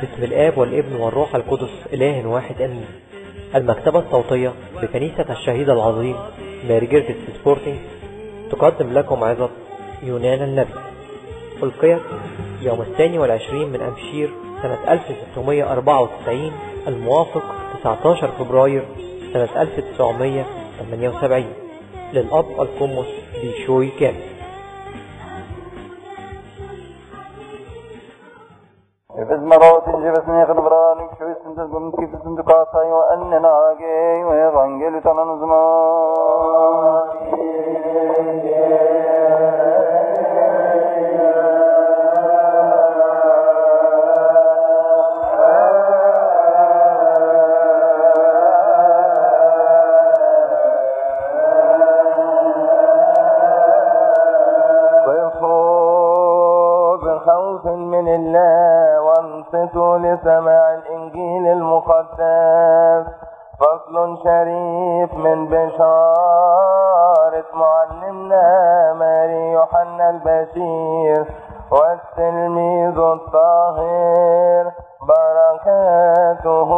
باسم الآب والابن والروح القدس إله واحد أمين. المكتبة الصوتية بكنيسة الشهيد العظيم مارجريت سبورتنج تقدم لكم عظة يونان النبي. ألقيت يوم الثاني والعشرين من أمشير سنة 1694 الموافق 19 فبراير سنة 1978 للأب القمص بيشوي كامل. Anne nage ve evangeli tananızma. البشير والتلميذ الطاهر بركاته.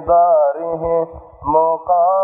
دار ہیں موقع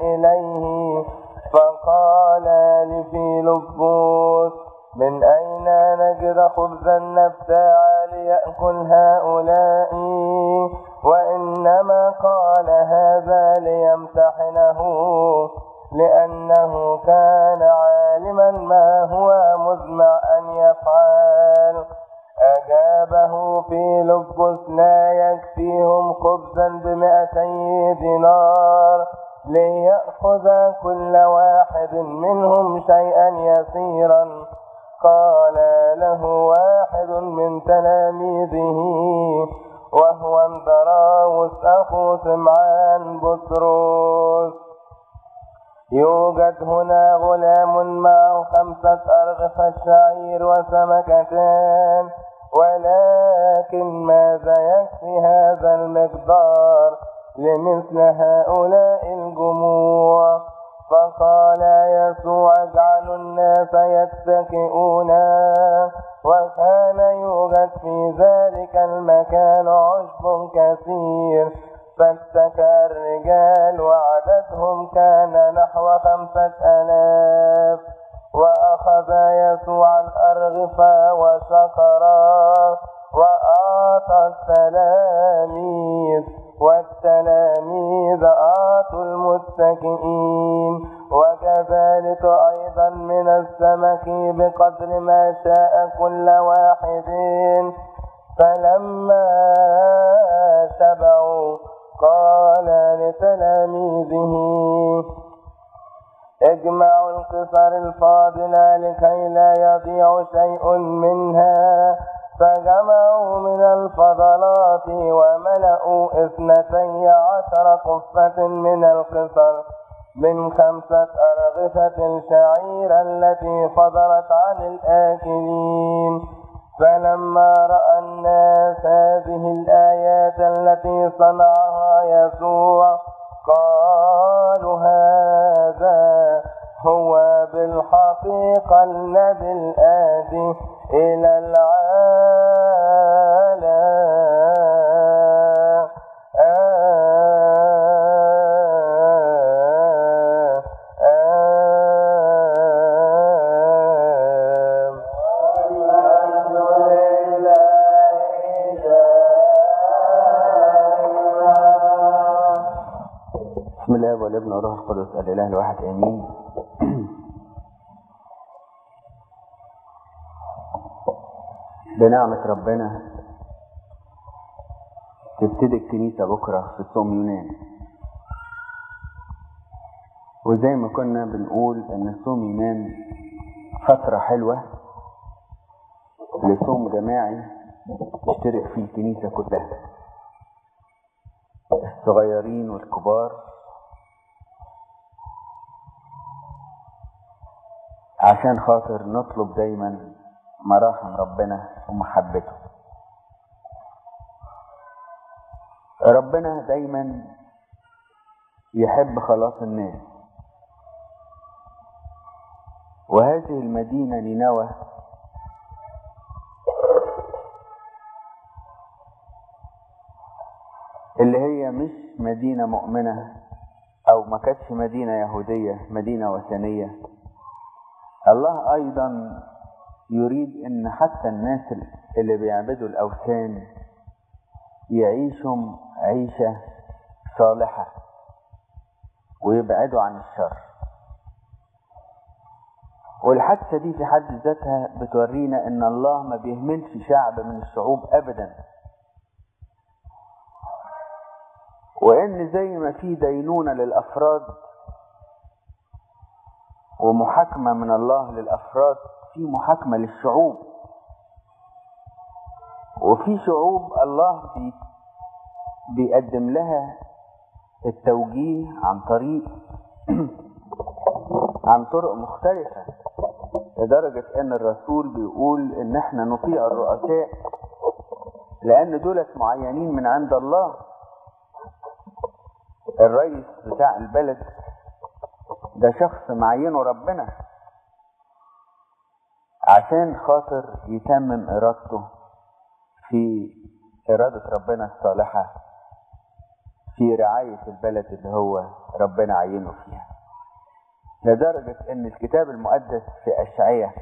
إليه فقال لفيلبوس من أين نجد خبزا نبتاع ليأكل هؤلاء؟ وإنما قال هذا ليمتحنه لأنه كان عالما ما هو مزمع أن يفعل. أجابه في لبس لا يكفيهم خبزا بمئتي دينار. ليأخذ كل واحد منهم شيئا يسيرا. قال له واحد من تلاميذه وهو اندراوس أخو سمعان بطرس يوجد هنا غلام معه خمسة أرغفة شعير وسمكتان ولكن ماذا يكفي هذا المقدار؟ لمثل هؤلاء الجموع. فقال يسوع اجعلوا الناس يتكئون. وكان يوجد في ذلك المكان عشب كثير. فاتكى الرجال وعددهم كان نحو خمسة آلاف. وأخذ أخذ يسوع الأرغفة وشكرا وأعطى التلاميذ والتلاميذ أعطوا المتكئين وكذلك أيضا من السمك بقدر ما شاء كل واحد. فلما شبعوا قال لتلاميذه اجمعوا القصر الفاضلة لكي لا يضيع شيء منها. فجمعوا من الفضلات وملأوا اثنتي عشر قفة من القصر من خمسة أرغفة الشعير التي فضلت عن الآكلين. فلما رأى الناس هذه الآيات التي صنعها يسوع قالوا هذا هو بالحقيقة الذي الآتي إلى العالم. بسم الله والابن والروح القدس الإله الواحد آمين. بنعمة ربنا. تبتدي الكنيسة بكرة في صوم يونان. وزي ما كنا بنقول إن صوم يونان فترة حلوة لصوم جماعي تشترك فيه الكنيسة كلها. الصغيرين والكبار. عشان خاطر نطلب دايما مراحم ربنا ومحبته. ربنا دايما يحب خلاص الناس. وهذه المدينة نينوى اللي هي مش مدينة مؤمنة أو ما كانتش مدينة يهودية مدينة وثنية. الله أيضا يريد إن حتى الناس اللي بيعبدوا الأوثان يعيشوا عيشة صالحة ويبعدوا عن الشر. والحادثة دي في حد ذاتها بتورينا إن الله ما بيهملش شعب من الشعوب أبدا. وإن زي ما في دينونة للأفراد ومحاكمة من الله للأفراد في محاكمة للشعوب. وفي شعوب الله بي بيقدم لها التوجيه عن طريق عن طرق مختلفة لدرجة إن الرسول بيقول إن إحنا نطيع الرؤساء لأن دولت معينين من عند الله. الرئيس بتاع البلد ده شخص معينه ربنا. عشان خاطر يتمم إرادته في إرادة ربنا الصالحة في رعاية البلد اللي هو ربنا عينه فيها. لدرجة إن الكتاب المقدس في أشعية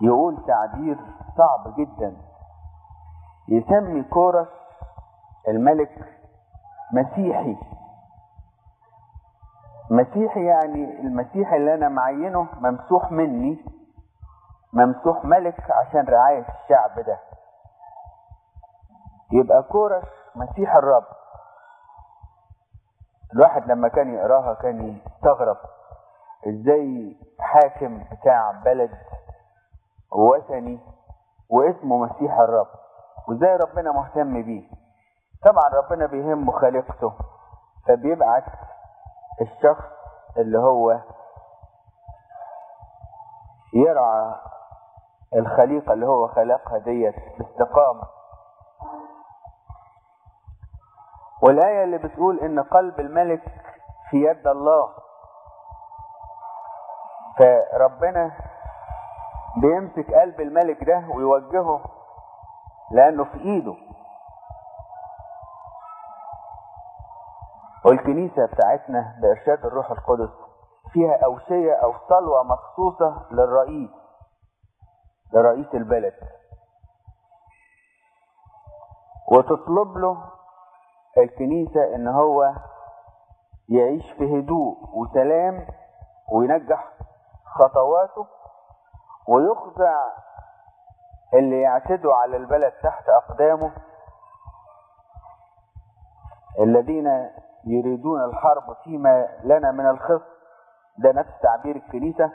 يقول تعبير صعب جدا. يسمي كورش الملك مسيحي. مسيحي يعني المسيح اللي أنا معينه ممسوح مني ممسوح ملك عشان رعاية الشعب ده. يبقى كورش مسيح الرب. الواحد لما كان يقراها كان يستغرب إزاي حاكم بتاع بلد وثني واسمه مسيح الرب وإزاي ربنا مهتم بيه. طبعا ربنا بيهمه خالقته فبيبعت الشخص اللي هو يرعى الخليقة اللي هو خلقها ديت باستقامة. والآية اللي بتقول إن قلب الملك في يد الله. فربنا بيمسك قلب الملك ده ويوجهه لأنه في إيده. والكنيسة بتاعتنا بإرشاد الروح القدس فيها أوشية أو صلوة مخصوصة للرئيس لرئيس البلد. وتطلب له الكنيسة إن هو يعيش في هدوء وسلام وينجح خطواته ويخضع اللي يعتدوا على البلد تحت أقدامه الذين يريدون الحرب فيما لنا من الخصم ده نفس تعبير الكنيسة.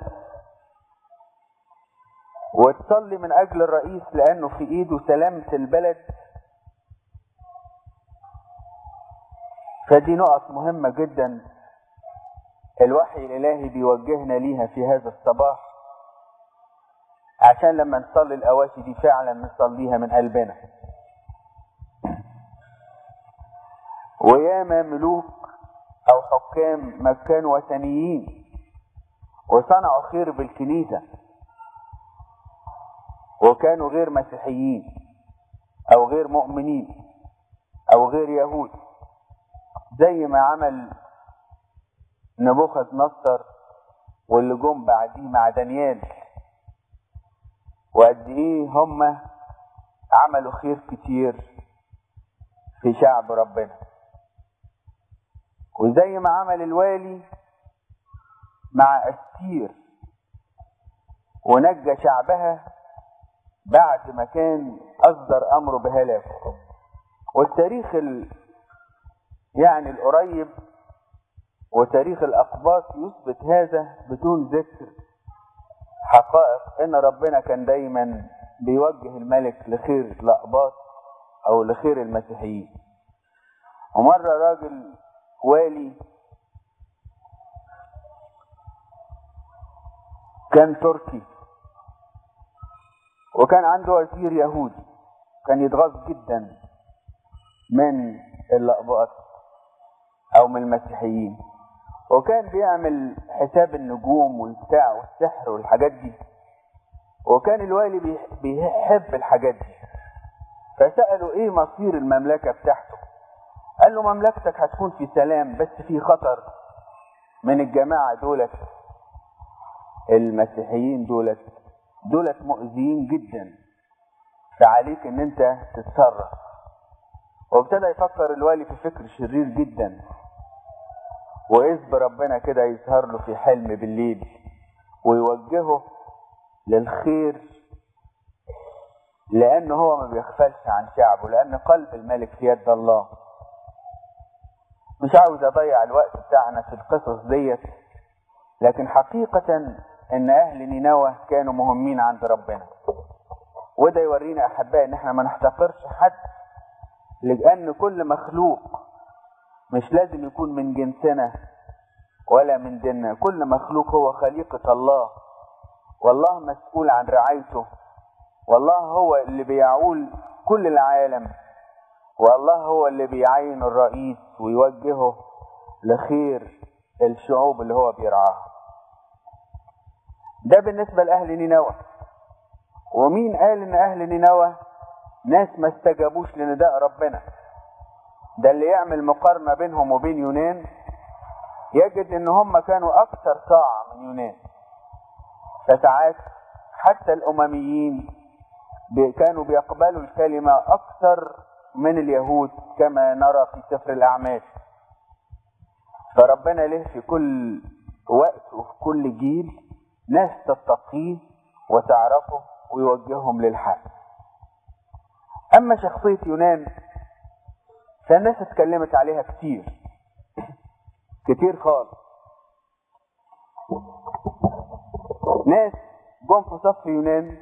وتصلي من أجل الرئيس لأنه في إيده سلامة البلد. فدي نقط مهمة جدا. الوحي الإلهي بيوجهنا ليها في هذا الصباح. عشان لما نصلي الأواشي دي فعلا نصليها من قلبنا. وياما ملوك أو حكام ما كانوا وثنيين وصنعوا خير بالكنيسة وكانوا غير مسيحيين أو غير مؤمنين أو غير يهود. زي ما عمل نبوخذ نصر واللي جم بعديه مع دانيال. وقد إيه هم عملوا خير كتير في شعب ربنا. وزي ما عمل الوالي مع أستير ونجى شعبها بعد ما كان أصدر امره بهلاكه. والتاريخ ال... يعني القريب وتاريخ الأقباط يثبت هذا بدون ذكر حقائق. إن ربنا كان دايما بيوجه الملك لخير الأقباط أو لخير المسيحيين. ومرة راجل والي. كان تركي. وكان عنده وزير يهودي كان يتغاظ جدا من الأقباط أو من المسيحيين. وكان بيعمل حساب النجوم والبتاع والسحر والحاجات دي. وكان الوالي بيحب الحاجات دي. فسألوا إيه مصير المملكة بتاعته. قال له مملكتك هتكون في سلام بس في خطر. من الجماعة دولت المسيحيين دولت دولت مؤذيين جدا. فعليك إن أنت تتصرف. وابتدى يفكر الوالي في فكر شرير جدا. وإذ بربنا كده يظهر له في حلم بالليل. ويوجهه للخير. لأن هو ما بيغفلش عن شعبه لأن قلب الملك في يد الله. مش عاوز أضيع الوقت بتاعنا في القصص ديت لكن حقيقة إن أهل نينوى كانوا مهمين عند ربنا. وده يورينا أحبائي إن إحنا ما نحتقرش حد لأن كل مخلوق مش لازم يكون من جنسنا ولا من ديننا. كل مخلوق هو خليقة الله. والله مسؤول عن رعايته. والله هو اللي بيعول كل العالم. والله هو اللي بيعين الرئيس ويوجهه لخير الشعوب اللي هو بيرعاها. ده بالنسبة لأهل نينوى. ومين قال إن أهل نينوى ناس ما استجابوش لنداء ربنا؟ ده اللي يعمل مقارنة بينهم وبين يونان يجد إن هم كانوا أكثر طاعة من يونان. فساعات حتى الأمميين كانوا بيقبلوا الكلمة أكثر من اليهود كما نرى في سفر الأعمال. فربنا له في كل وقت وفي كل جيل ناس تتقيه وتعرفه ويوجههم للحق. أما شخصية يونان فالناس اتكلمت عليها كتير. كتير خالص. ناس جم في صف يونان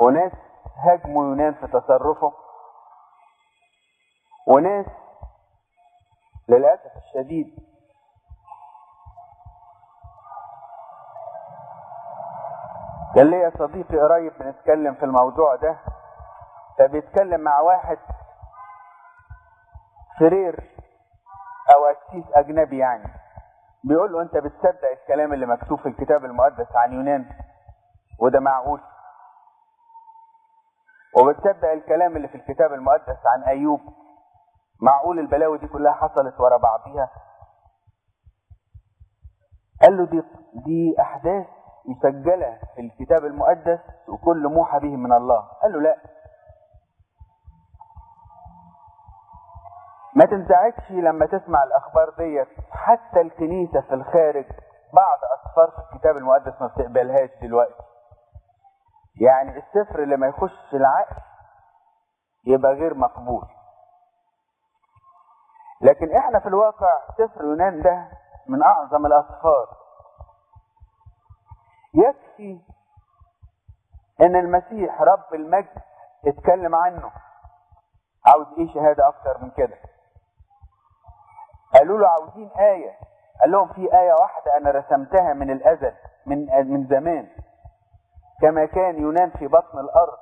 وناس هاجموا يونان في تصرفه. وناس للأسف الشديد كان ليا صديقي قريب بنتكلم في الموضوع ده فبيتكلم مع واحد فرير أو قسيس أجنبي يعني. بيقول له أنت بتصدق الكلام اللي مكتوب في الكتاب المقدس عن يونان؟ وده معقول. وبتصدق الكلام اللي في الكتاب المقدس عن أيوب؟ معقول البلاوي دي كلها حصلت ورا بعضيها؟ قال له دي دي أحداث مسجلة في الكتاب المقدس وكل موحى به من الله. قال له لا. ما تنزعجش لما تسمع الأخبار ديت. حتى الكنيسة في الخارج بعض أسفار في الكتاب المقدس ما بتقبلهاش دلوقتي. يعني السفر اللي ما يخش العقل يبقى غير مقبول. لكن إحنا في الواقع سفر يونان ده من اعظم الاسفار. يكفي ان المسيح رب المجد اتكلم عنه. عاوز إيه شهادة أكتر من كده؟ قالوا له عاوزين آية. قال لهم في آية واحدة أنا رسمتها من الأزل من من زمان. كما كان يونان في بطن الأرض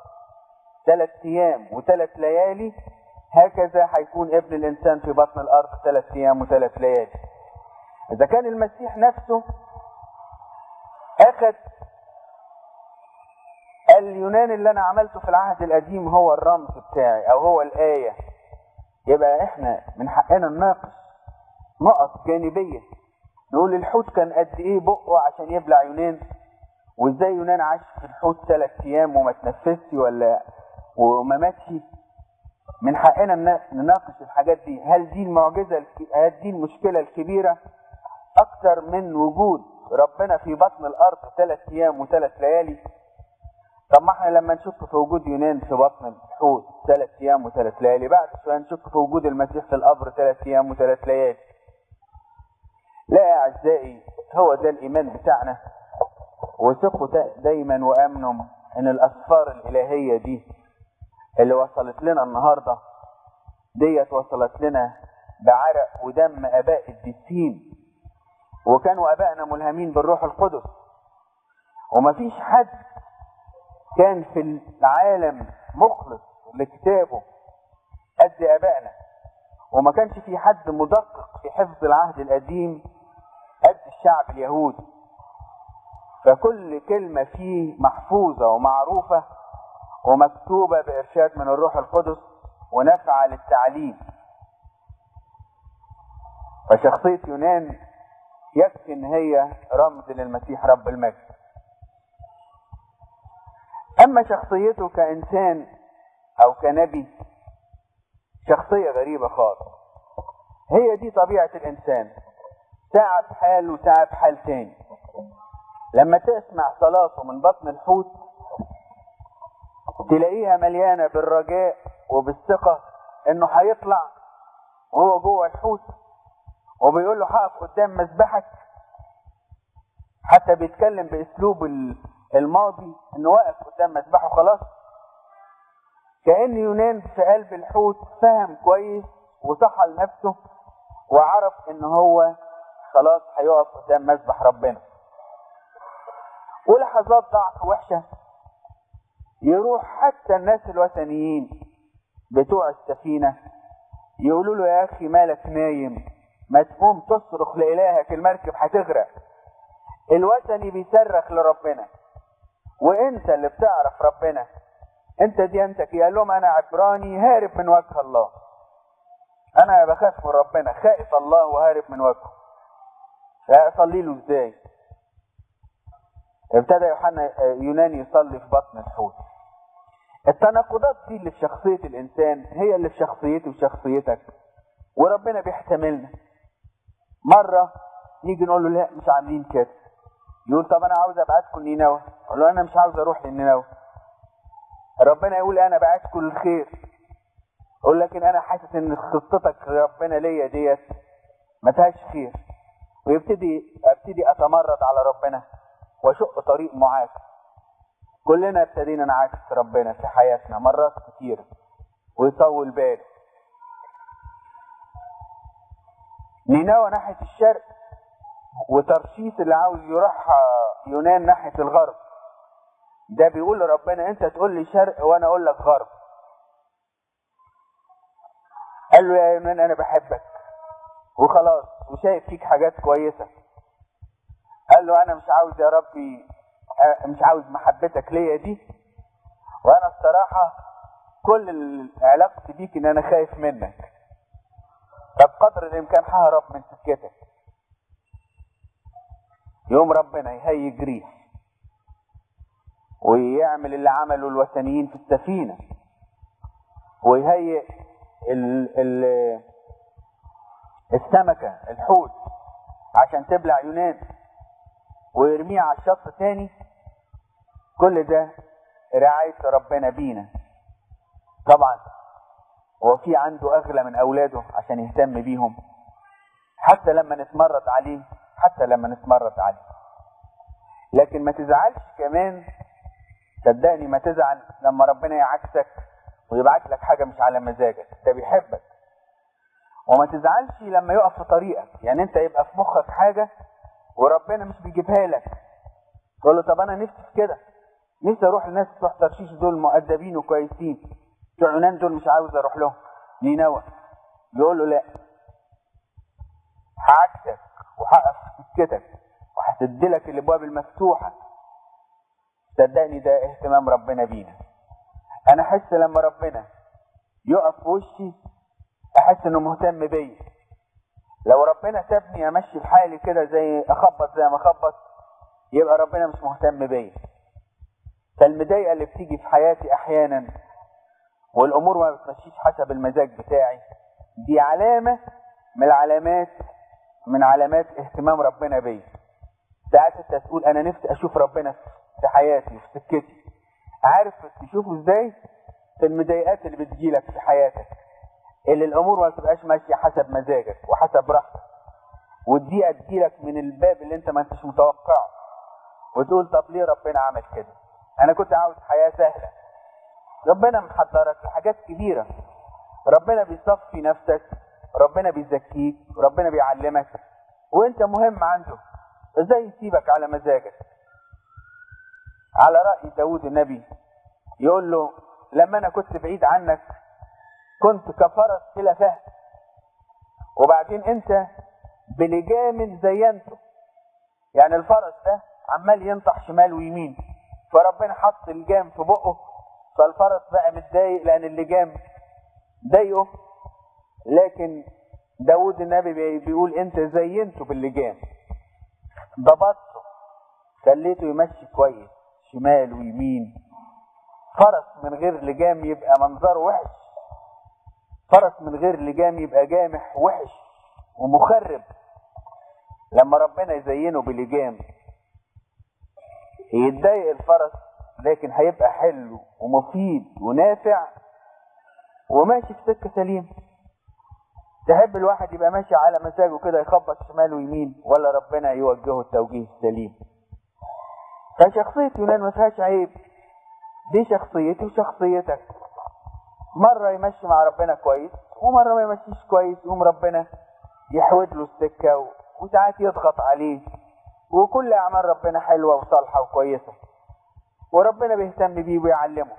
ثلاث أيام وثلاث ليالي هكذا هيكون ابن الإنسان في بطن الأرض ثلاث أيام وثلاث ليالي. إذا كان المسيح نفسه أخذ اليونان اللي أنا عملته في العهد القديم هو الرمز بتاعي أو هو الآية. يبقى إحنا من حقنا نناقش نقط جانبية. نقول الحوت كان قد إيه بقه عشان يبلع يونان؟ وإزاي يونان عاش في الحوت ثلاث أيام وما تنفسش ولا وما ماتش؟ من حقنا نناقش الحاجات دي. هل دي المعجزة هل دي المشكلة الكبيرة؟ أكتر من وجود ربنا في بطن الأرض ثلاث أيام وثلاث ليالي. طب ما إحنا لما نشك في وجود يونان في بطن الحوت ثلاث أيام وثلاث ليالي بعد شوية نشك في وجود المسيح في القبر ثلاث أيام وثلاث ليالي. لا يا أعزائي هو ده الإيمان بتاعنا. وثقوا دايما وآمنوا إن الأسفار الإلهية دي اللي وصلت لنا النهارده ديت وصلت لنا بعرق ودم أباء الدسين. وكانوا ابائنا ملهمين بالروح القدس. ومفيش حد كان في العالم مخلص لكتابه قد ابائنا وما كانش في حد مدقق في حفظ العهد القديم قد الشعب اليهودي فكل كلمة فيه محفوظة ومعروفة ومكتوبة بإرشاد من الروح القدس ونافعة للتعليم. فشخصية يونان يكفي إن هي رمز للمسيح رب المجد. أما شخصيته كإنسان أو كنبي شخصية غريبة خالص. هي دي طبيعة الإنسان. ساعة في حال وساعة في حال تاني. لما تسمع صلاته من بطن الحوت تلاقيها مليانة بالرجاء وبالثقة إنه هيطلع وهو جوه الحوت وبيقول له هقف قدام مذبحك. حتى بيتكلم بأسلوب الماضي إنه واقف قدام مذبحه خلاص. كأن يونان في قلب الحوت فهم كويس وصحى لنفسه وعرف إن هو خلاص هيقف قدام مذبح ربنا. ولحظات ضعف وحشة يروح حتى الناس الوثنيين بتوع السفينة. يقولوا له يا أخي مالك نايم. ما تقوم تصرخ لإلهك المركب هتغرق. الوثني بيصرخ لربنا. وإنت اللي بتعرف ربنا. إنت ديانتك قال لهم أنا عبراني هارب من وجه الله. أنا بخاف من ربنا. خائف الله وهارب من وجهه. أصلي له إزاي؟ ابتدى يوحنا يونان يصلي في بطن الحوت. التناقضات دي اللي في شخصية الإنسان هي اللي في شخصيتي وشخصيتك وربنا بيحتملنا. مرة نيجي نقول له لا مش عاملين كده. يقول طب أنا عاوز أبعتكم نينوى. أقول له أنا مش عاوز أروح لنينوى ربنا يقول أنا بعتكم الخير. أقول لكن أنا حاسس إن خطتك ربنا ليا ديت ما فيهاش خير. ويبتدي أبتدي أتمرد على ربنا وأشق طريق معاكس كلنا ابتدينا نعاكس ربنا في حياتنا مرات كتير ويطول باله. نينوى ناحية الشرق وترشيس اللي عاوز يروح يونان ناحية الغرب. ده بيقول لربنا انت تقول لي شرق وأنا أقول لك غرب. قال له يا يونان أنا بحبك. وخلاص وشايف فيك حاجات كويسة. قال له أنا مش عاوز يا ربي مش عاوز محبتك ليا دي. وأنا الصراحة كل علاقتي بيك إن أنا خايف منك. طب قدر الإمكان ههرب من سكتك يوم ربنا يهيج ريح. ويعمل اللي عمله الوثنيين في السفينة. ويهيئ ال ال السمكة الحوت عشان تبلع يونان. ويرميها على الشط تاني. كل ده رعاية ربنا بينا. طبعا هو في عنده أغلى من أولاده عشان يهتم بيهم. حتى لما نتمرد عليه حتى لما نتمرد عليه. لكن ما تزعلش كمان. صدقني ما تزعل لما ربنا يعكسك ويبعت لك حاجة مش على مزاجك. ده بيحبك. وما تزعلش لما يقف في طريقك. يعني انت يبقى في مخك حاجة وربنا مش بيجيبها لك. تقول له طب أنا نفسي في كده. نفسي أروح للناس بتوع ترشيش دول مؤدبين وكويسين. بتوع يونان دول مش عاوز أروح لهم. نينوى. يقول له لا. هعكسك وهقف في سكتك وهسدلك الابواب المفتوحة. صدقني ده اهتمام ربنا بينا. أنا أحس لما ربنا يقف في وشي أحس إنه مهتم بيا. لو ربنا سابني أمشي في حالي كده زي أخبط زي ما أخبط يبقى ربنا مش مهتم بيا. فالمضايقة اللي بتيجي في حياتي أحيانا والأمور ما بتمشيش حسب المزاج بتاعي دي علامة من العلامات من علامات اهتمام ربنا بيا. ساعات انت تقول أنا نفسي أشوف ربنا في حياتي في سكتي. عارف تشوفه إزاي؟ في المضايقات اللي بتجيلك في حياتك اللي الأمور ما بتبقاش ماشية حسب مزاجك وحسب راحتك. والدقيقه تجيلك من الباب اللي أنت ما أنتش متوقعه وتقول طب ليه ربنا عمل كده؟ أنا كنت عاوز حياة سهلة. ربنا محضرك لحاجات كبيرة. ربنا بيصفي نفسك ربنا بيزكيك ربنا بيعلمك وأنت مهم عنده. إزاي يسيبك على مزاجك؟ على رأي داود النبي يقول له لما أنا كنت بعيد عنك كنت كفرس بلا فهم. وبعدين أنت بلجام زينته. يعني الفرس ده عمال ينطح شمال ويمين. فربنا حط اللجام في بقه فالفرس بقى متضايق لأن اللجام ضايقه. لكن داود النبي بيقول أنت زينته باللجام ضبطته خليته يمشي كويس شمال ويمين. فرس من غير لجام يبقى منظره وحش. فرس من غير لجام يبقى جامح وحش ومخرب. لما ربنا يزينه بلجام يتضايق الفرس لكن هيبقى حلو ومفيد ونافع وماشي في سكة سليم تحب الواحد يبقى ماشي على مزاجه كده يخبط شمال ويمين ولا ربنا يوجهه التوجيه السليم؟ فشخصية يونان ما فيهاش عيب. دي شخصيتي وشخصيتك. مرة يمشي مع ربنا كويس ومرة ما يمشيش كويس يقوم ربنا يحود له السكة. وساعات يضغط عليه. وكل أعمال ربنا حلوة وصالحة وكويسة. وربنا بيهتم بيه ويعلمه.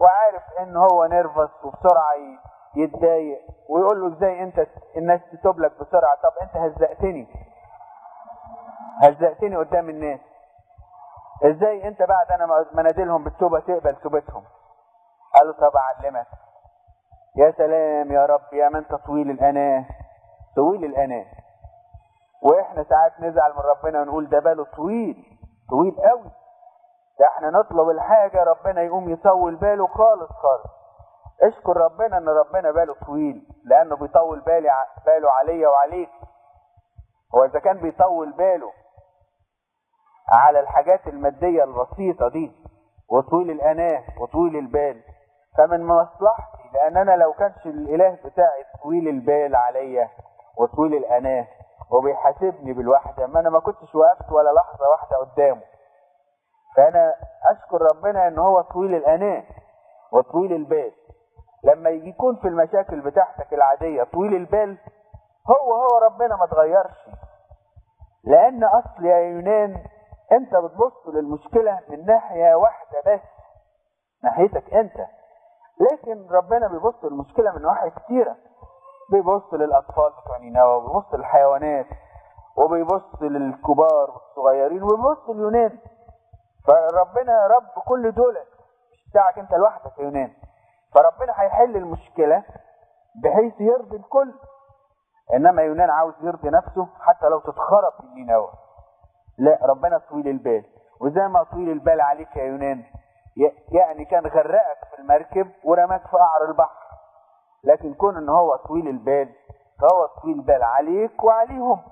وعارف إن هو نيرفس وبسرعة يتضايق ويقول له إزاي أنت الناس تتوب لك بسرعة. طب أنت هزقتني. هزقتني قدام الناس. إزاي أنت بعد أنا ما نادلهم بالتوبة تقبل توبتهم؟ قالوا طب أعلمك. يا سلام يا رب يا من طويل الأناة. طويل الأناة. وإحنا ساعات نزعل من ربنا ونقول ده باله طويل طويل قوي. ده إحنا نطلب الحاجة ربنا يقوم يطول باله خالص خالص. اشكر ربنا ان ربنا باله طويل لأنه بيطول بالي باله عليا وعليك. هو إذا كان بيطول باله على الحاجات المادية البسيطة دي وطويل الأناة وطويل البال فمن مصلحتي لأن أنا لو كانش الإله بتاعي طويل البال عليا وطويل الأناة وبيحاسبني بالوحدة. ما أنا ما كنتش وقفت ولا لحظة واحدة قدامه. فأنا أشكر ربنا إن هو طويل الاناه وطويل البال. لما يجي يكون في المشاكل بتاعتك العادية طويل البال هو هو ربنا ما تغيرش. لأن أصل يا يونان أنت بتبص للمشكلة من ناحية واحدة بس ناحيتك أنت. لكن ربنا بيبص للمشكلة من نواحي كتيرة. بيبص للأطفال بتوع نينوى وبيبص للحيوانات وبيبص للكبار والصغيرين وبيبص لليونان. فربنا رب كل دول مش بتاعك انت لوحدك يا يونان. فربنا هيحل المشكلة بحيث يرضي الكل. إنما يونان عاوز يرضي نفسه حتى لو تتخرب من نينوى. لا ربنا طويل البال. وزي ما طويل البال عليك يا يونان يعني كان غرقك في المركب ورماك في قعر البحر. لكن كون إن هو طويل البال فهو طويل البال عليك وعليهم.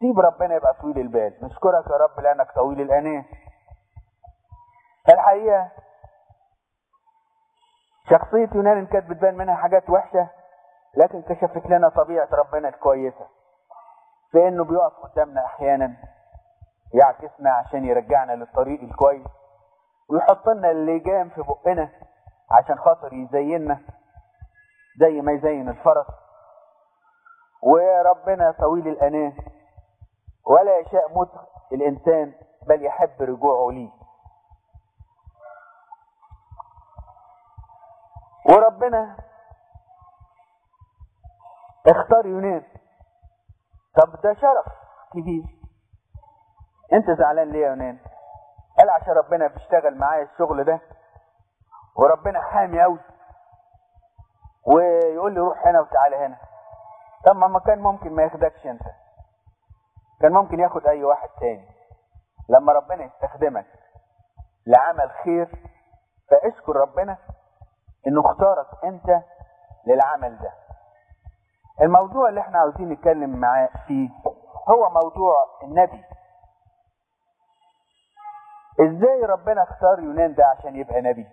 سيب ربنا يبقى طويل البال. نشكرك يا رب لأنك طويل الاناه الحقيقة شخصية يونان كانت بتبان منها حاجات وحشة لكن كشفت لنا طبيعة ربنا الكويسة. في انه بيقف قدامنا أحيانا يعكسنا عشان يرجعنا للطريق الكويس ويحط لنا اللجام في بقنا عشان خاطر يزيننا. زي ما يزين الفرس. وربنا طويل الاناه ولا يشاء موت الإنسان بل يحب رجوعه ليه. وربنا اختار يونان طب ده شرف كبير. انت زعلان ليه يا يونان؟ قال عشان ربنا بيشتغل معايا الشغل ده. وربنا حامي قوي ويقول لي روح هنا وتعالى هنا. طب ما كان ممكن ما ياخدكش انت. كان ممكن ياخد أي واحد تاني. لما ربنا يستخدمك لعمل خير فأشكر ربنا إنه اختارك أنت للعمل ده. الموضوع اللي إحنا عاوزين نتكلم معاه فيه هو موضوع النبي. إزاي ربنا اختار يونان ده عشان يبقى نبي؟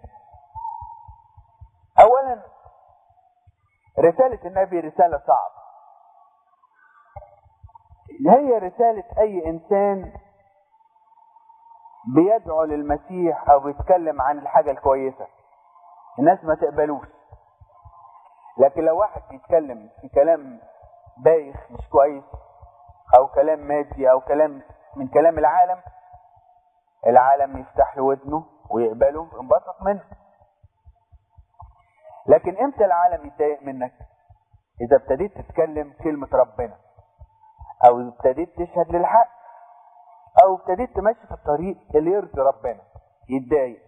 اولا رسالة النبي رسالة صعبة. هي رسالة أي إنسان بيدعو للمسيح أو بيتكلم عن الحاجة الكويسة. الناس ما تقبلوش. لكن لو واحد بيتكلم في كلام بايخ مش كويس أو كلام مادي أو كلام من كلام العالم العالم يفتح له ودنه ويقبله وينبسط منه. لكن إمتى العالم يتضايق منك؟ إذا ابتديت تتكلم كلمة ربنا أو ابتديت تشهد للحق أو ابتديت تمشي في الطريق اللي يرضي ربنا يتضايق.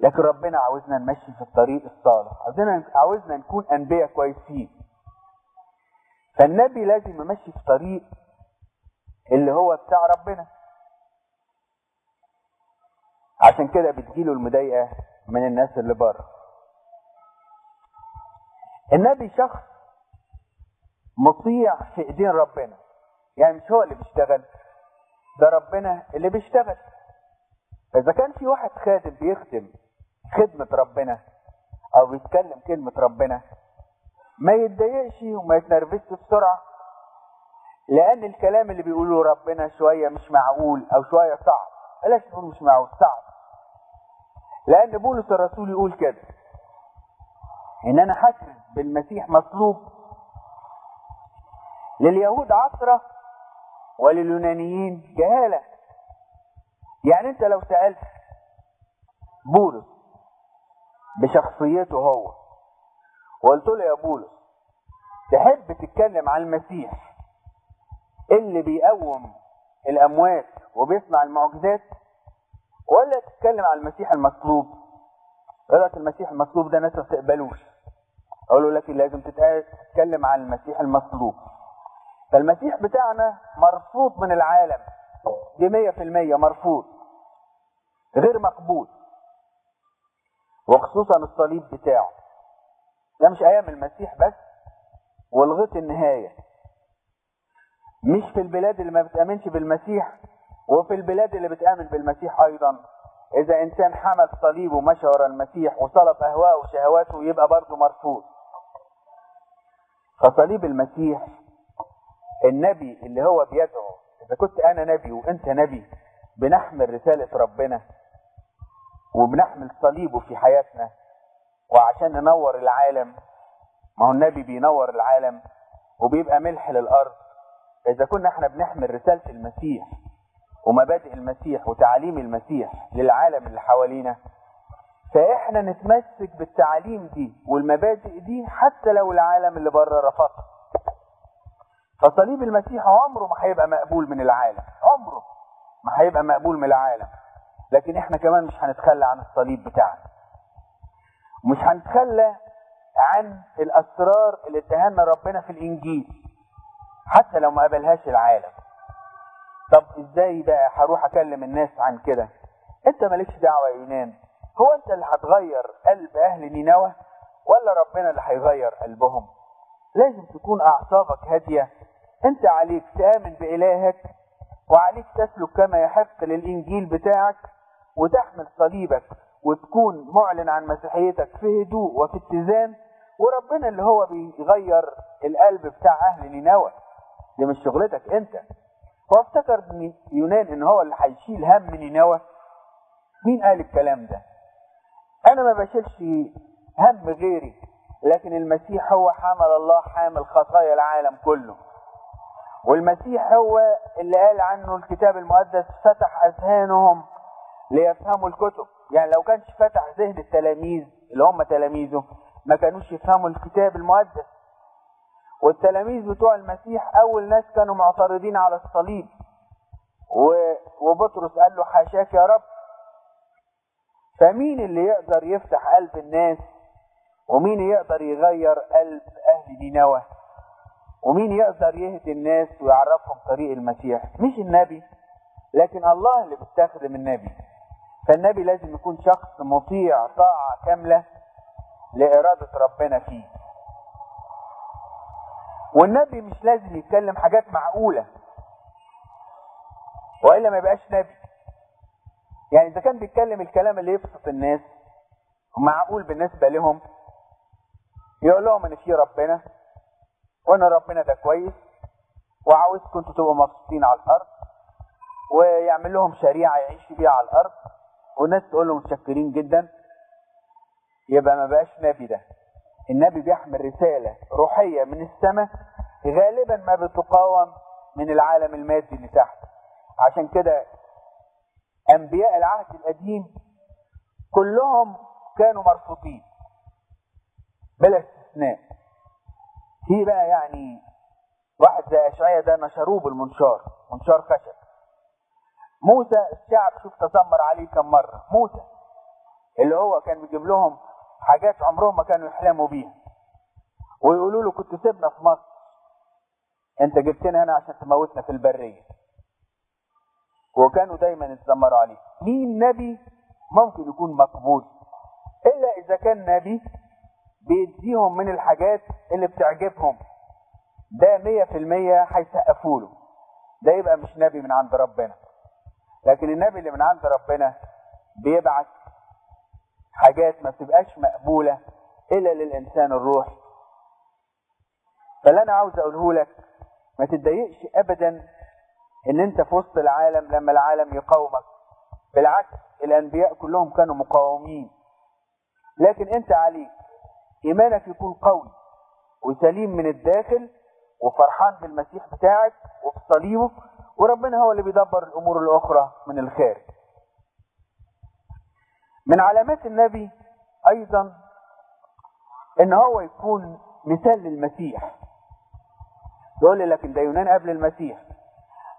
لكن ربنا عاوزنا نمشي في الطريق الصالح عاوزنا عاوزنا نكون أنبياء كويسين. فالنبي لازم يمشي في طريق اللي هو بتاع ربنا. عشان كده بتجيله المضايقة من الناس اللي بره. النبي شخص مطيع في ايدين ربنا. يعني مش هو اللي بيشتغل ده ربنا اللي بيشتغل. فاذا كان في واحد خادم بيخدم خدمة ربنا أو بيتكلم كلمة ربنا ما يتضايقش وما يتنرفزش بسرعة لأن الكلام اللي بيقوله ربنا شوية مش معقول أو شوية صعب. بلاش نقول مش معقول صعب. لأن بولس الرسول يقول كده. إن أنا حاسس بالمسيح مصلوب لليهود عثرة ولليونانيين جهالة. يعني أنت لو سألت بولس بشخصيته هو وقلت له يا بولس تحب تتكلم عن المسيح اللي بيقوم الأموات وبيصنع المعجزات ولا تتكلم عن المسيح المصلوب؟ يقول لك المسيح المصلوب ده ناس ما بتقبلوش. أقول لكن لازم تتكلم عن المسيح المصلوب. فالمسيح بتاعنا مرفوض من العالم. دي مية في المية مرفوض. غير مقبول. وخصوصا الصليب بتاعه. ده مش أيام المسيح بس ولغاية النهاية. مش في البلاد اللي ما بتأمنش بالمسيح وفي البلاد اللي بتأمن بالمسيح أيضا. إذا إنسان حمل صليبه ومشى ورا المسيح وصلب اهواءه وشهواته يبقى برضه مرفوض. فصليب المسيح النبي اللي هو بيدعو إذا كنت أنا نبي وأنت نبي بنحمل رسالة ربنا وبنحمل صليبه في حياتنا وعشان ننور العالم. ما هو النبي بينور العالم وبيبقى ملح للأرض. إذا كنا إحنا بنحمل رسالة المسيح ومبادئ المسيح وتعاليم المسيح للعالم اللي حوالينا فإحنا نتمسك بالتعاليم دي والمبادئ دي حتى لو العالم اللي بره رفضها. فصليب المسيح عمره ما هيبقى مقبول من العالم. عمره ما هيبقى مقبول من العالم. لكن إحنا كمان مش هنتخلى عن الصليب بتاعنا. مش هنتخلى عن الأسرار اللي ادهالنا ربنا في الإنجيل. حتى لو ما قبلهاش العالم. طب إزاي بقى هروح أكلم الناس عن كده؟ أنت مالكش دعوة يا يونان. هو انت اللي هتغير قلب أهل نينوى ولا ربنا اللي هيغير قلبهم؟ لازم تكون أعصابك هادية. انت عليك تآمن بإلهك وعليك تسلك كما يحق للإنجيل بتاعك وتحمل صليبك وتكون معلن عن مسيحيتك في هدوء وفي اتزان. وربنا اللي هو بيغير القلب بتاع أهل نينوى. دي مش شغلتك انت. هو افتكر إن يونان إن هو اللي هيشيل هم نينوى. مين قال الكلام ده؟ أنا ما بشيلش هم غيري لكن المسيح هو حمل الله حامل خطايا العالم كله. والمسيح هو اللي قال عنه الكتاب المقدس فتح أذهانهم ليفهموا الكتب. يعني لو كانش فتح ذهن التلاميذ اللي هم تلاميذه ما كانوش يفهموا الكتاب المقدس. والتلاميذ بتوع المسيح أول ناس كانوا معترضين على الصليب. وبطرس قال له حاشاك يا رب. فمين اللي يقدر يفتح قلب الناس؟ ومين يقدر يغير قلب أهل نينوى ومين يقدر يهدي الناس ويعرفهم طريق المسيح؟ مش النبي لكن الله اللي بيستخدم النبي. فالنبي لازم يكون شخص مطيع طاعة كاملة لإرادة ربنا فيه. والنبي مش لازم يتكلم حاجات معقولة. وإلا ما يبقاش نبي. يعني إذا كان بيتكلم الكلام اللي يبسط الناس ومعقول بالنسبة لهم يقول لهم إن في ربنا وإن ربنا ده كويس وعاوزكم أنتوا تبقوا مبسوطين على الأرض ويعمل لهم شريعة يعيشوا بيها على الأرض والناس تقول له متشكرين جدا. يبقى ما بقاش نبي ده. النبي بيحمل رسالة روحية من السماء غالبا ما بتقاوم من العالم المادي اللي تحت. عشان كده أنبياء العهد القديم كلهم كانوا مرفوضين بلا استثناء. في بقى يعني واحد زي أشعية ده نشروه بالمنشار منشار خشب. موسى الشعب شوف تذمر عليه كم مرة. موسى اللي هو كان بيجيب لهم حاجات عمرهم ما كانوا يحلموا بيها. ويقولوا له كنت سيبنا في مصر. أنت جبتنا هنا عشان تموتنا في البرية. وكانوا دايما يتذمروا عليه. مين نبي ممكن يكون مقبول؟ إلا إذا كان نبي بيديهم من الحاجات اللي بتعجبهم. ده مية في المية هيسقفوا له. ده يبقى مش نبي من عند ربنا. لكن النبي اللي من عند ربنا بيبعت حاجات ما بتبقاش مقبولة إلا للإنسان الروحي. فاللي أنا عاوز أقوله لك ما تتضايقش أبدا إن أنت في وسط العالم لما العالم يقاومك. بالعكس الأنبياء كلهم كانوا مقاومين. لكن أنت عليك إيمانك يكون قوي وسليم من الداخل وفرحان بالمسيح بتاعك وفي صليبه وربنا هو اللي بيدبر الأمور الأخرى من الخارج. من علامات النبي أيضا إن هو يكون مثال للمسيح. يقول لكن ده يونان قبل المسيح.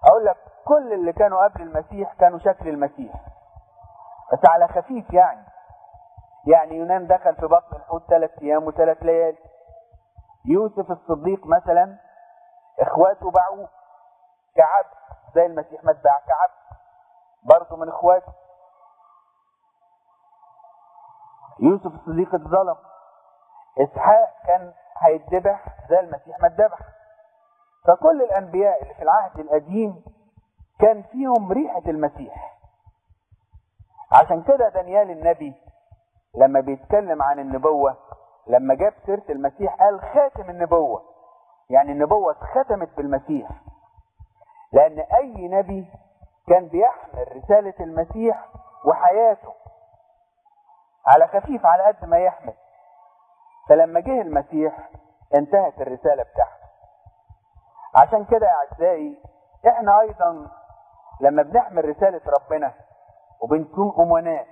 أقول لك كل اللي كانوا قبل المسيح كانوا شكل المسيح. بس على خفيف يعني. يعني يونان دخل في بطن الحوت ثلاث أيام وثلاث ليالي. يوسف الصديق مثلا إخواته باعوه كعبد. زي المسيح ما اتباع كعبد. برضه من إخواته. يوسف الصديق اتظلم. إسحاق كان هيتذبح زي المسيح ما اتذبح. فكل الأنبياء اللي في العهد القديم كان فيهم ريحة المسيح. عشان كده دانيال النبي لما بيتكلم عن النبوة لما جاب سيرة المسيح قال خاتم النبوة. يعني النبوة اتختمت بالمسيح. لأن أي نبي كان بيحمل رسالة المسيح وحياته. على خفيف على قد ما يحمل. فلما جه المسيح انتهت الرسالة بتاعته. عشان كده يا أعزائي إحنا أيضا لما بنحمل رسالة ربنا وبنكون أمناء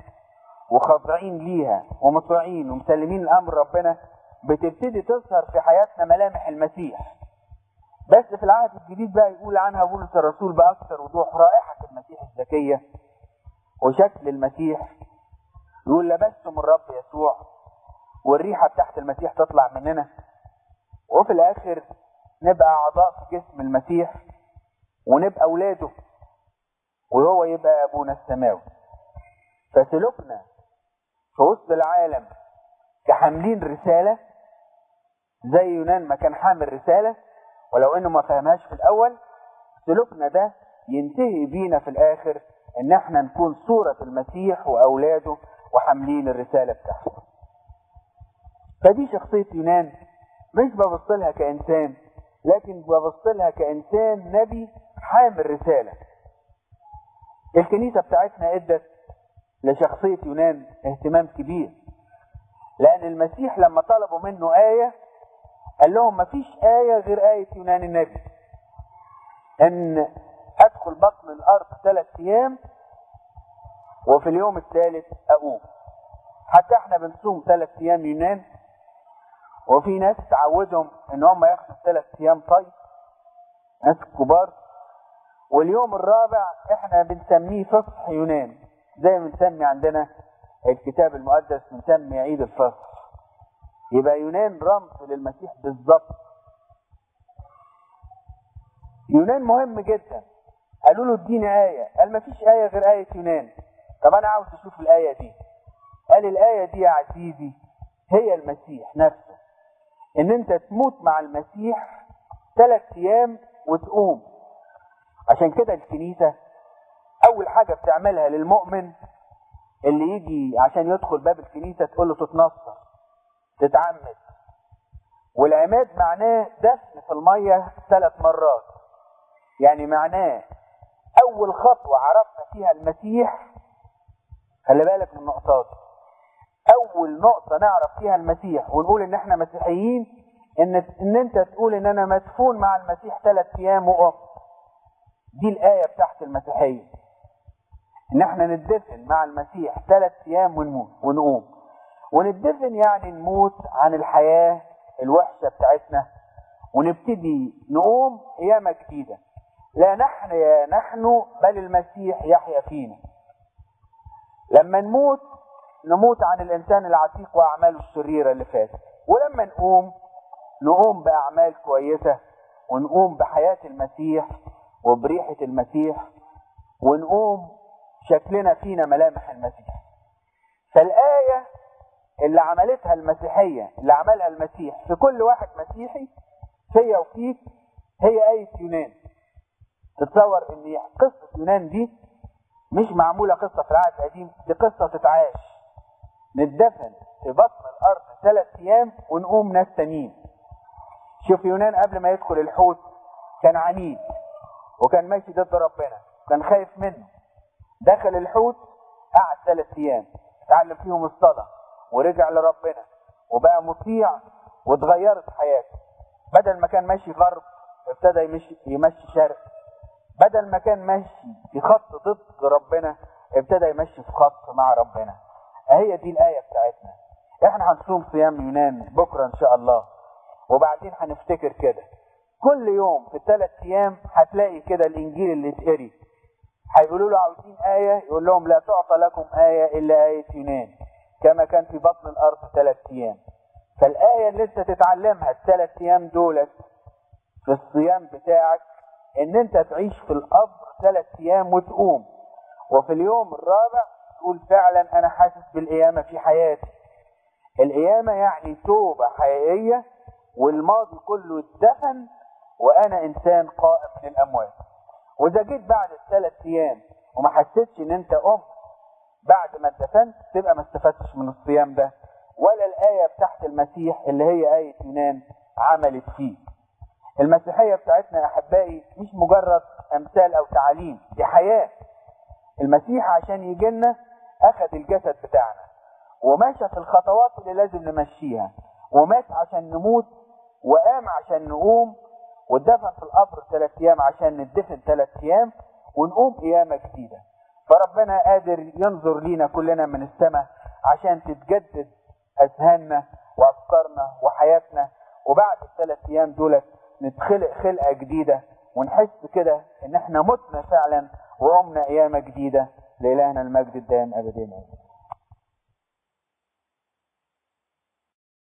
وخاضعين ليها ومطيعين ومسلمين الأمر ربنا بتبتدي تظهر في حياتنا ملامح المسيح. بس في العهد الجديد بقى يقول عنها بولس الرسول بأكثر وضوح رائحة المسيح الذكية وشكل المسيح. يقول لبستم الرب يسوع والريحة بتاعت المسيح تطلع مننا. وفي الآخر نبقى أعضاء في جسم المسيح ونبقى أولاده وهو يبقى أبونا السماوي. فسلوكنا في وسط العالم كحاملين رسالة زي يونان ما كان حامل رسالة ولو إنه ما فهمهاش في الأول سلوكنا ده ينتهي بينا في الآخر إن إحنا نكون صورة المسيح وأولاده وحاملين الرسالة بتاعته. فدي شخصية يونان مش ببص لها كإنسان لكن ببص لها كإنسان نبي حامل رسالة. الكنيسة بتاعتنا إدت لشخصية يونان اهتمام كبير لأن المسيح لما طلبوا منه آية قال لهم مفيش آية غير آية يونان النبي. أن أدخل بطن الأرض ثلاث أيام وفي اليوم الثالث أقوم. حتى إحنا بنصوم ثلاث أيام يونان وفي ناس تعودهم إن هم ياخدوا ثلاث أيام طيب ناس كبار. واليوم الرابع إحنا بنسميه فصح يونان زي ما بنسمي عندنا الكتاب المقدس بنسمي عيد الفصح. يبقى يونان رمز للمسيح بالظبط. يونان مهم جدا. قالوا له اديني آية. قال ما فيش آية غير آية يونان. طب أنا عاوز أشوف الآية دي. قال الآية دي يا عزيزي هي المسيح نفسه. إن أنت تموت مع المسيح ثلاث أيام وتقوم. عشان كده الكنيسة أول حاجة بتعملها للمؤمن اللي يجي عشان يدخل باب الكنيسة تقول له تتنصر تتعمد. والعماد معناه دفن في المية ثلاث مرات. يعني معناه أول خطوة عرفنا فيها المسيح خلي بالك من النقطة دي أول نقطة نعرف فيها المسيح ونقول إن إحنا مسيحيين إن إن أنت تقول إن أنا مدفون مع المسيح ثلاث أيام وقمت دي الآية بتاعت المسيحية. إن إحنا نتدفن مع المسيح ثلاث أيام ونموت ونقوم. ونتدفن يعني نموت عن الحياة الوحشة بتاعتنا. ونبتدي نقوم قيامة جديدة. لا نحن يا نحن بل المسيح يحيا فينا. لما نموت نموت عن الإنسان العتيق وأعماله الشريره اللي فاتت. ولما نقوم نقوم بأعمال كويسة ونقوم بحياة المسيح وبريحة المسيح ونقوم شكلنا فينا ملامح المسيح. فالآية اللي عملتها المسيحية اللي عملها المسيح في كل واحد مسيحي فيا وفيك هي آية يونان. تتصور إن قصة يونان دي مش معمولة قصة في العهد القديم دي قصة تتعاش. نتدفن في بطن الأرض ثلاث أيام ونقوم ناس تانيين. شوف يونان قبل ما يدخل الحوت كان عنيد وكان ماشي ضد ربنا كان خايف منه. دخل الحوت قعد ثلاث أيام اتعلم فيهم الصلاه ورجع لربنا وبقى مطيع واتغيرت حياته. بدل ما كان ماشي غرب ابتدى يمشي يمشي شرق. بدل ما كان ماشي في خط ضد ربنا ابتدى يمشي في خط مع ربنا. هي دي الآية بتاعتنا. إحنا هنصوم صيام يونان بكرة إن شاء الله وبعدين هنفتكر كده. كل يوم في الثلاث أيام هتلاقي كده الإنجيل اللي اتقري. هيقولوا له عاوزين آية؟ يقول لهم لا تعطى لكم آية إلا آية يونان كما كان في بطن الأرض ثلاث أيام. فالآية اللي أنت تتعلمها الثلاث أيام دولت في الصيام بتاعك إن أنت تعيش في القبر ثلاث أيام وتقوم. وفي اليوم الرابع تقول فعلا أنا حاسس بالقيامة في حياتي. القيامة يعني توبة حقيقية والماضي كله اتدفن وأنا إنسان قائم من الأموات وإذا جيت بعد الثلاث أيام وما حسيتش إن أنت قمت بعد ما اتدفنت تبقى ما استفدتش من الصيام ده ولا الآية بتاعت المسيح اللي هي آية يونان عملت فيه. المسيحية بتاعتنا يا أحبائي مش مجرد أمثال أو تعاليم دي حياة. المسيح عشان يجي لنا أخذ الجسد بتاعنا. ومشى في الخطوات اللي لازم نمشيها. ومات عشان نموت وقام عشان نقوم واتدفن في القبر ثلاث أيام عشان ندفن ثلاث أيام ونقوم قيامة جديدة. فربنا قادر ينظر لينا كلنا من السماء عشان تتجدد أذهاننا وأفكارنا وحياتنا. وبعد الثلاث أيام دولت نتخلق خلقة جديدة ونحس كده إن إحنا متنا فعلا وقمنا قيامة جديدة. لإلهنا المجد الدائم أبدين